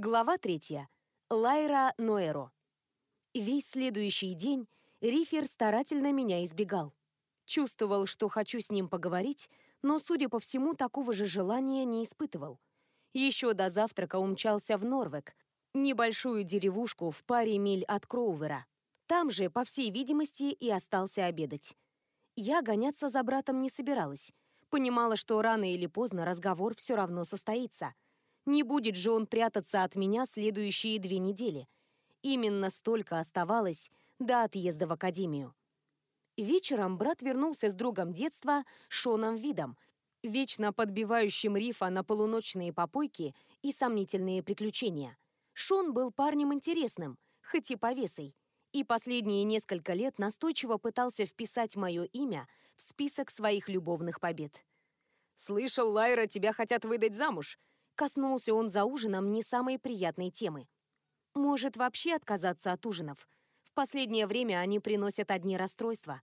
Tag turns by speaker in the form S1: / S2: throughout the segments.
S1: Глава третья. Лайра Ноэро. Весь следующий день Рифер старательно меня избегал. Чувствовал, что хочу с ним поговорить, но, судя по всему, такого же желания не испытывал. Еще до завтрака умчался в Норвек, небольшую деревушку в паре миль от Кроувера. Там же, по всей видимости, и остался обедать. Я гоняться за братом не собиралась. Понимала, что рано или поздно разговор все равно состоится. Не будет же он прятаться от меня следующие две недели. Именно столько оставалось до отъезда в академию. Вечером брат вернулся с другом детства, Шоном Видом, вечно подбивающим рифа на полуночные попойки и сомнительные приключения. Шон был парнем интересным, хоть и повесой, и последние несколько лет настойчиво пытался вписать мое имя в список своих любовных побед.
S2: «Слышал, Лайра, тебя хотят выдать замуж»,
S1: коснулся он за ужином не самой приятной темы. Может вообще отказаться от ужинов. В последнее время они приносят одни расстройства.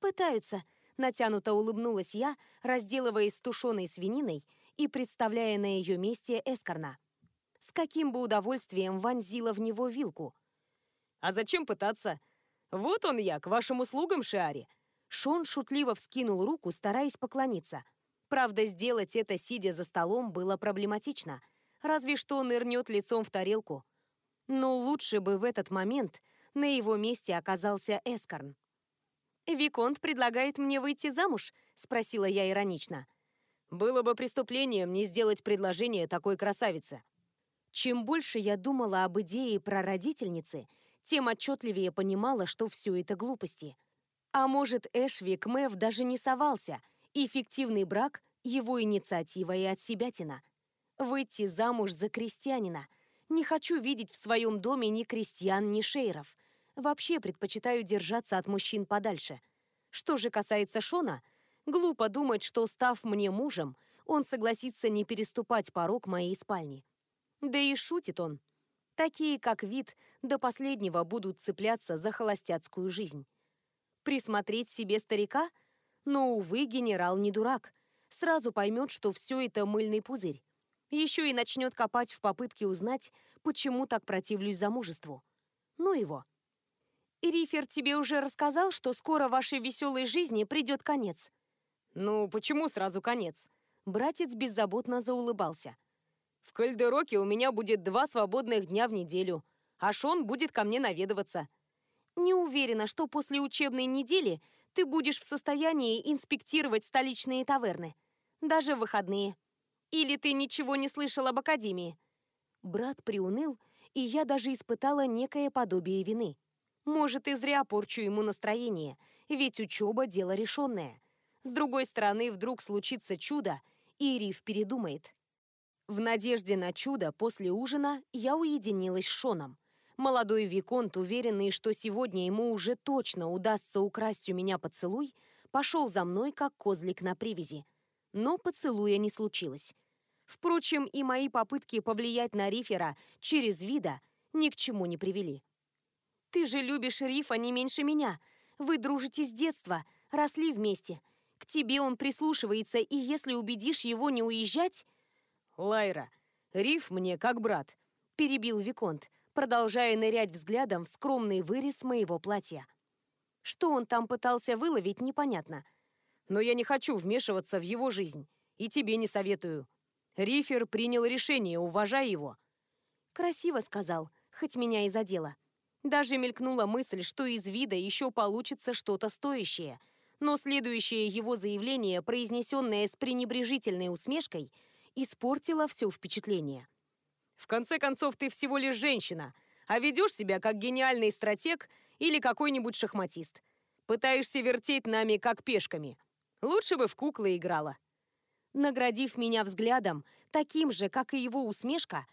S1: Пытаются, натянуто улыбнулась я, разделываясь с тушеной свининой и представляя на ее месте эскорна. С каким бы удовольствием вонзила в него вилку.
S2: «А зачем пытаться? Вот он я, к вашим услугам, Шиари!»
S1: Шон шутливо вскинул руку, стараясь поклониться. Правда, сделать это, сидя за столом, было проблематично. Разве что он нырнет лицом в тарелку. Но лучше бы в этот момент на его месте оказался Эскорн. «Виконт предлагает мне выйти замуж?» — спросила я иронично.
S2: «Было бы преступлением не сделать предложение такой красавице».
S1: Чем больше я думала об идее прародительницы, тем отчетливее понимала, что все это глупости. А может, Эшвик Мэв даже не совался, и фиктивный брак — его инициатива и отсебятина. Выйти замуж за крестьянина. Не хочу видеть в своем доме ни крестьян, ни шейров. Вообще предпочитаю держаться от мужчин подальше. Что же касается Шона, глупо думать, что, став мне мужем, он согласится не переступать порог моей спальни. Да и шутит он. Такие, как вид, до последнего будут цепляться за холостяцкую жизнь. Присмотреть себе старика? Но, увы, генерал не дурак. Сразу поймет, что все это мыльный пузырь. Еще и начнет копать в попытке узнать, почему так противлюсь замужеству. Ну его. Рифер тебе уже рассказал, что скоро вашей веселой жизни придет конец.
S2: Ну, почему сразу конец?
S1: Братец беззаботно заулыбался.
S2: В Кальдероке у меня будет два свободных дня в неделю, а Шон будет ко мне наведываться.
S1: Не уверена, что после учебной недели ты будешь в состоянии инспектировать столичные таверны. Даже в выходные. Или ты ничего не слышал об Академии?» Брат приуныл, и я даже испытала некое подобие вины. Может, и зря порчу ему настроение, ведь учеба – дело решенное. С другой стороны, вдруг случится чудо, и Риф передумает. В надежде на чудо после ужина я уединилась с Шоном. Молодой Виконт, уверенный, что сегодня ему уже точно удастся украсть у меня поцелуй, пошел за мной, как козлик на привязи. Но поцелуя не случилось. Впрочем, и мои попытки повлиять на Рифера через вида ни к чему не привели. Ты же любишь Рифа не меньше меня. Вы дружите с детства, росли вместе. К тебе он прислушивается, и если убедишь его не уезжать...»
S2: «Лайра, Риф мне как брат», — перебил Виконт,
S1: продолжая нырять взглядом в скромный вырез моего платья. Что он там пытался выловить, непонятно.
S2: «Но я не хочу вмешиваться в его жизнь, и тебе не советую. Рифер принял решение, уважай его».
S1: «Красиво сказал, хоть меня и задело. Даже мелькнула мысль, что из вида еще получится что-то стоящее. Но следующее его заявление, произнесенное с пренебрежительной усмешкой, испортило все впечатление.
S2: «В конце концов, ты всего лишь женщина, а ведешь себя как гениальный стратег или какой-нибудь шахматист. Пытаешься вертеть нами как пешками. Лучше бы в куклы играла».
S1: Наградив меня взглядом, таким же, как и его усмешка,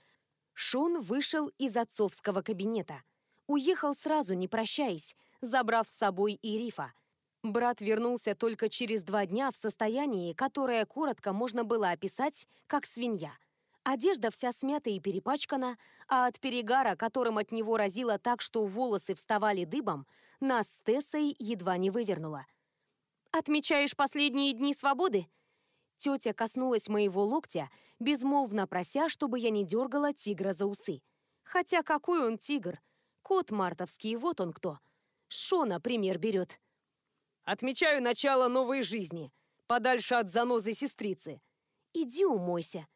S1: Шон вышел из отцовского кабинета – Уехал сразу, не прощаясь, забрав с собой и Рифа. Брат вернулся только через два дня в состоянии, которое коротко можно было описать как свинья. Одежда вся смята и перепачкана, а от перегара, которым от него разило так, что волосы вставали дыбом, нас с Тессой едва не вывернуло. «Отмечаешь последние дни свободы?» Тетя коснулась моего локтя, безмолвно прося, чтобы я не дергала тигра за усы. Хотя какой он тигр? Кот мартовский, вот он кто. Шона пример берет.
S2: Отмечаю начало новой жизни, подальше от занозы сестрицы.
S1: Иди умойся.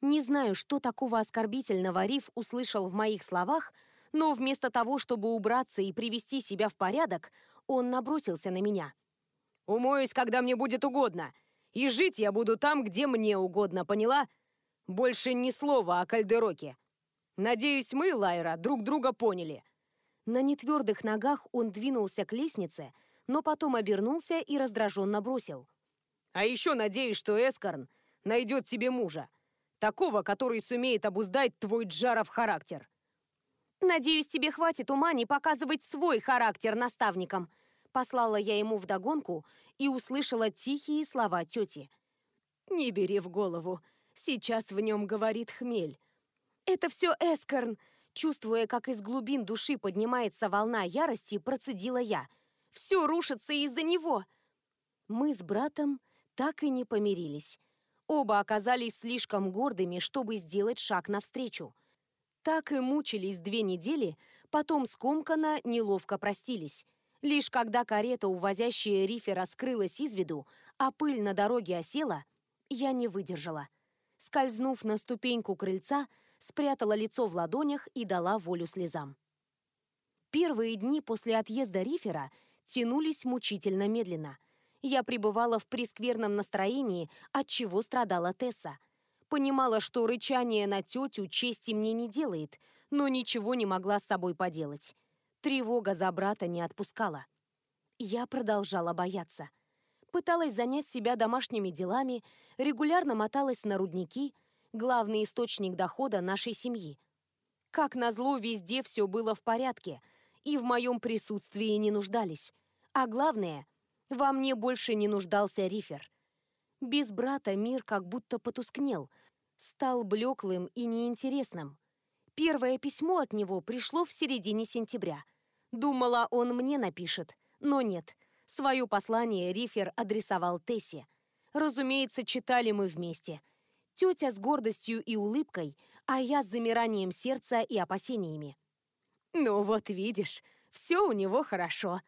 S1: Не знаю, что такого оскорбительного Риф услышал в моих словах, но вместо того, чтобы убраться и привести себя в порядок, он набросился на меня.
S2: «Умоюсь, когда мне будет угодно, и жить я буду там, где мне угодно, поняла? Больше ни слова о Кальдероке. Надеюсь, мы, Лайра, друг друга поняли».
S1: На нетвердых ногах он двинулся к лестнице, но потом обернулся и раздраженно бросил.
S2: «А еще надеюсь, что Эскорн найдет тебе мужа. Такого, который сумеет обуздать твой Джаров характер».
S1: «Надеюсь, тебе хватит ума не показывать свой характер наставникам», послала я ему вдогонку и услышала тихие слова тети. «Не бери в голову, сейчас в нем говорит хмель». «Это все Эскорн!» Чувствуя, как из глубин души поднимается волна ярости, процедила я. «Все рушится из-за него!» Мы с братом так и не помирились. Оба оказались слишком гордыми, чтобы сделать шаг навстречу. Так и мучились две недели, потом скомканно, неловко простились. Лишь когда карета, увозящая рифе, раскрылась из виду, а пыль на дороге осела, я не выдержала. Скользнув на ступеньку крыльца, спрятала лицо в ладонях и дала волю слезам. Первые дни после отъезда Рифера тянулись мучительно медленно. Я пребывала в прескверном настроении, от чего страдала Тесса. Понимала, что рычание на тетю чести мне не делает, но ничего не могла с собой поделать. Тревога за брата не отпускала. Я продолжала бояться. Пыталась занять себя домашними делами, регулярно моталась на рудники, главный источник дохода нашей семьи. Как назло, везде все было в порядке, и в моем присутствии не нуждались. А главное, во мне больше не нуждался Рифер. Без брата мир как будто потускнел, стал блеклым и неинтересным. Первое письмо от него пришло в середине сентября. Думала, он мне напишет, но нет. Свое послание Рифер адресовал Тессе. Разумеется, читали мы вместе. Тетя с гордостью и улыбкой, а я с замиранием сердца и опасениями. «Ну вот видишь, все у него хорошо»,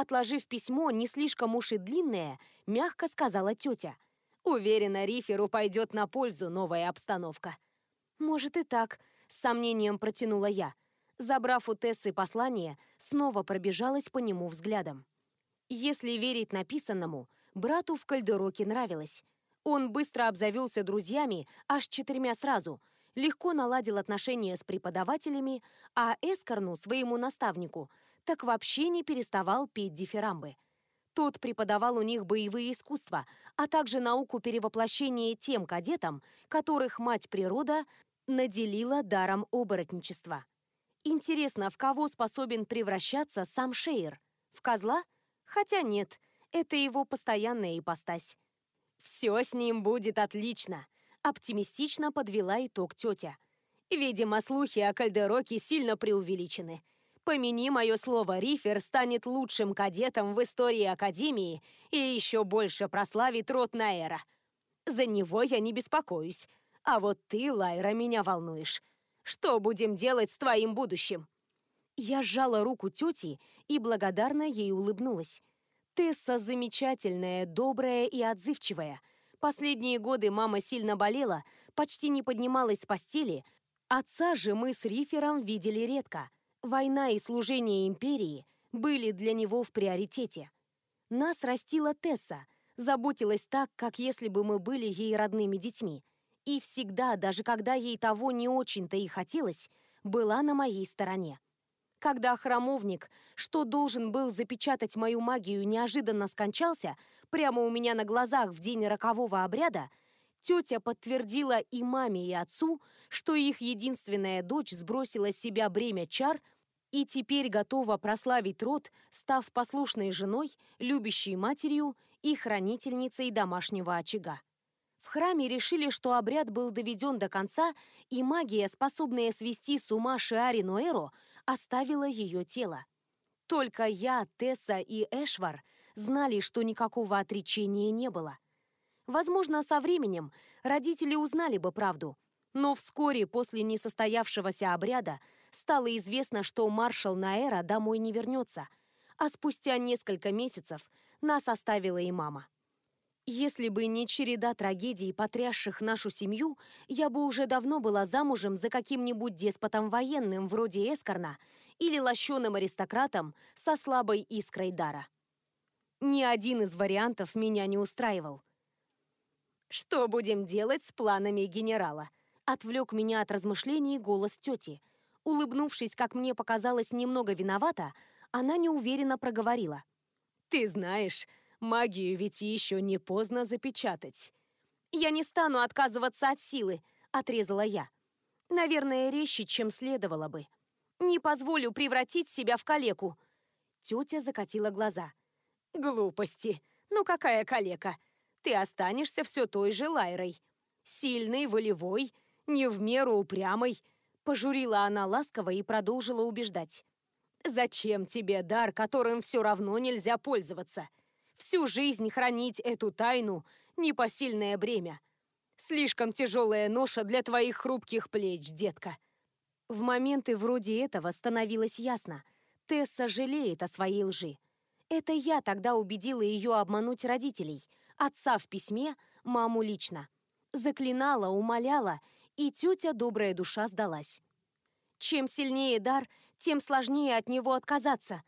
S1: Отложив письмо, не слишком уж и длинное, мягко сказала тетя – Уверена, Риферу пойдет на пользу новая обстановка. Может и так, с сомнением протянула я. Забрав у Тессы послание, снова пробежалась по нему взглядом. Если верить написанному, брату в Кальдероке нравилось. Он быстро обзавелся друзьями, аж четырьмя сразу, легко наладил отношения с преподавателями, а Эскорну, своему наставнику, так вообще не переставал петь дифирамбы – тот преподавал у них боевые искусства, а также науку перевоплощения тем кадетам, которых мать природа наделила даром оборотничества. Интересно, в кого способен превращаться сам Шейер? В козла? Хотя нет, это его постоянная ипостась. «Все с ним будет отлично», — оптимистично подвела итог тетя. «Видимо, слухи о Кальдероке сильно преувеличены. Помяни мое слово, Рифер станет лучшим кадетом в истории Академии и еще больше прославит род Наэра. За него я не беспокоюсь. А вот ты, Лайра, меня волнуешь. Что будем делать с твоим будущим?» Я сжала руку тети и благодарно ей улыбнулась. Тесса замечательная, добрая и отзывчивая. Последние годы мама сильно болела, почти не поднималась с постели. Отца же мы с Рифером видели редко. Война и служение империи были для него в приоритете. Нас растила Тесса, заботилась так, как если бы мы были ей родными детьми. И всегда, даже когда ей того не очень-то и хотелось, была на моей стороне. Когда храмовник, что должен был запечатать мою магию, неожиданно скончался, прямо у меня на глазах в день рокового обряда, тетя подтвердила и маме, и отцу, что их единственная дочь сбросила с себя бремя чар и теперь готова прославить род, став послушной женой, любящей матерью и хранительницей домашнего очага. В храме решили, что обряд был доведен до конца, и магия, способная свести с ума Шиари Ноэро, оставила ее тело. Только я, Тесса и Эшвар знали, что никакого отречения не было. Возможно, со временем родители узнали бы правду, но вскоре после несостоявшегося обряда стало известно, что маршал Наэра домой не вернется, а спустя несколько месяцев нас оставила и мама. Если бы не череда трагедий, потрясших нашу семью, я бы уже давно была замужем за каким-нибудь деспотом военным вроде Эскорна или лощеным аристократом со слабой искрой дара. Ни один из вариантов меня не устраивал. «Что будем делать с планами генерала?» Отвлек меня от размышлений голос тети. Улыбнувшись, как мне показалось, немного виновата, она неуверенно проговорила. «Ты знаешь, Магию ведь еще не поздно запечатать. Я не стану отказываться от силы, отрезала я. Наверное, резче, чем следовало бы. Не позволю превратить себя в калеку. Тетя закатила глаза. Глупости. Ну какая калека? Ты останешься все той же Лайрой. Сильной, волевой, не в меру упрямой. Пожурила она ласково и продолжила убеждать. Зачем тебе дар, которым все равно нельзя пользоваться? всю жизнь хранить эту тайну – непосильное бремя. Слишком тяжелая ноша для твоих хрупких плеч, детка. В моменты вроде этого становилось ясно. Тесса жалеет о своей лжи. Это я тогда убедила ее обмануть родителей, отца в письме, маму лично. Заклинала, умоляла, и тетя добрая душа сдалась. Чем сильнее дар, тем сложнее от него отказаться.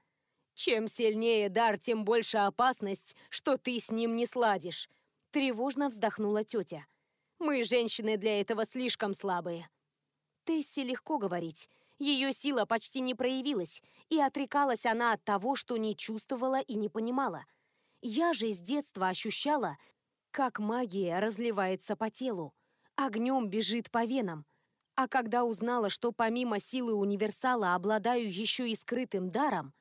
S1: Чем сильнее дар, тем больше опасность, что ты с ним не сладишь. Тревожно вздохнула тетя. Мы, женщины, для этого слишком слабые. Тессе легко говорить. Ее сила почти не проявилась, и отрекалась она от того, что не чувствовала и не понимала. Я же с детства ощущала, как магия разливается по телу, огнем бежит по венам. А когда узнала, что помимо силы универсала обладаю еще и скрытым даром,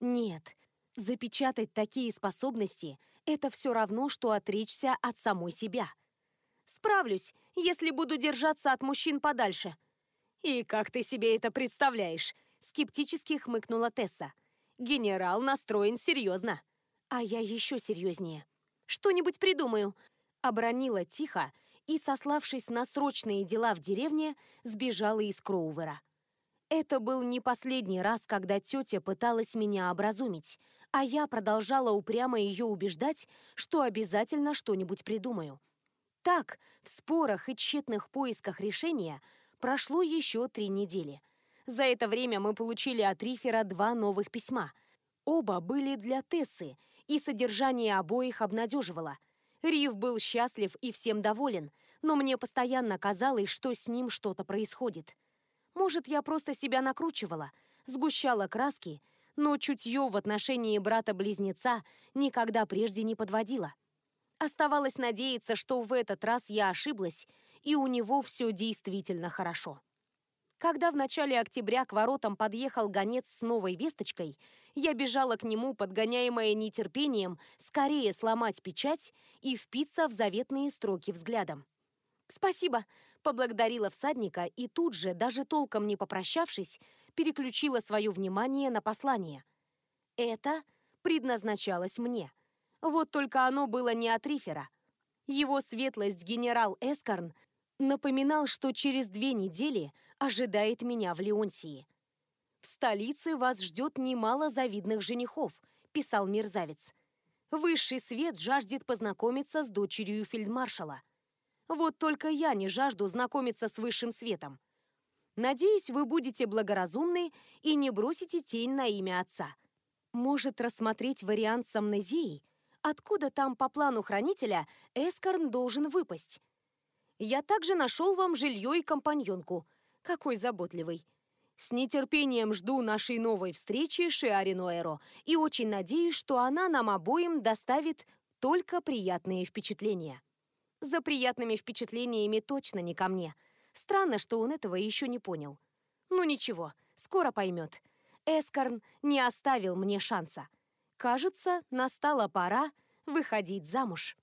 S1: нет, запечатать такие способности – это все равно, что отречься от самой себя. Справлюсь, если буду держаться от мужчин подальше. И как ты себе это представляешь? Скептически хмыкнула Тесса. Генерал настроен серьезно. А я еще серьезнее. Что-нибудь придумаю. Обронила тихо и, сославшись на срочные дела в деревне, сбежала из Кроувера. Это был не последний раз, когда тетя пыталась меня образумить, а я продолжала упрямо ее убеждать, что обязательно что-нибудь придумаю. Так, в спорах и тщетных поисках решения прошло еще три недели. За это время мы получили от Рифера два новых письма. Оба были для Тессы, и содержание обоих обнадеживало. Рив был счастлив и всем доволен, но мне постоянно казалось, что с ним что-то происходит. Может, я просто себя накручивала, сгущала краски, но чутье в отношении брата-близнеца никогда прежде не подводила. Оставалось надеяться, что в этот раз я ошиблась, и у него все действительно хорошо. Когда в начале октября к воротам подъехал гонец с новой весточкой, я бежала к нему, подгоняемая нетерпением, скорее сломать печать и впиться в заветные строки взглядом. «Спасибо», — поблагодарила всадника и тут же, даже толком не попрощавшись, переключила свое внимание на послание. Это предназначалось мне. Вот только оно было не от Рифера. Его светлость генерал Эскорн напоминал, что через две недели ожидает меня в Леонсии. «В столице вас ждет немало завидных женихов», — писал мерзавец. «Высший свет жаждет познакомиться с дочерью фельдмаршала. Вот только я не жажду знакомиться с высшим светом. Надеюсь, вы будете благоразумны и не бросите тень на имя отца. Может рассмотреть вариант с амнезией? Откуда там по плану хранителя Эскорн должен выпасть? Я также нашел вам жилье и компаньонку. Какой заботливый. С нетерпением жду нашей новой встречи Шиари Ноэро и очень надеюсь, что она нам обоим доставит только приятные впечатления. За приятными впечатлениями точно не ко мне. Странно, что он этого еще не понял. Ну ничего, скоро поймет. Эскорн не оставил мне шанса. Кажется, настала пора выходить замуж.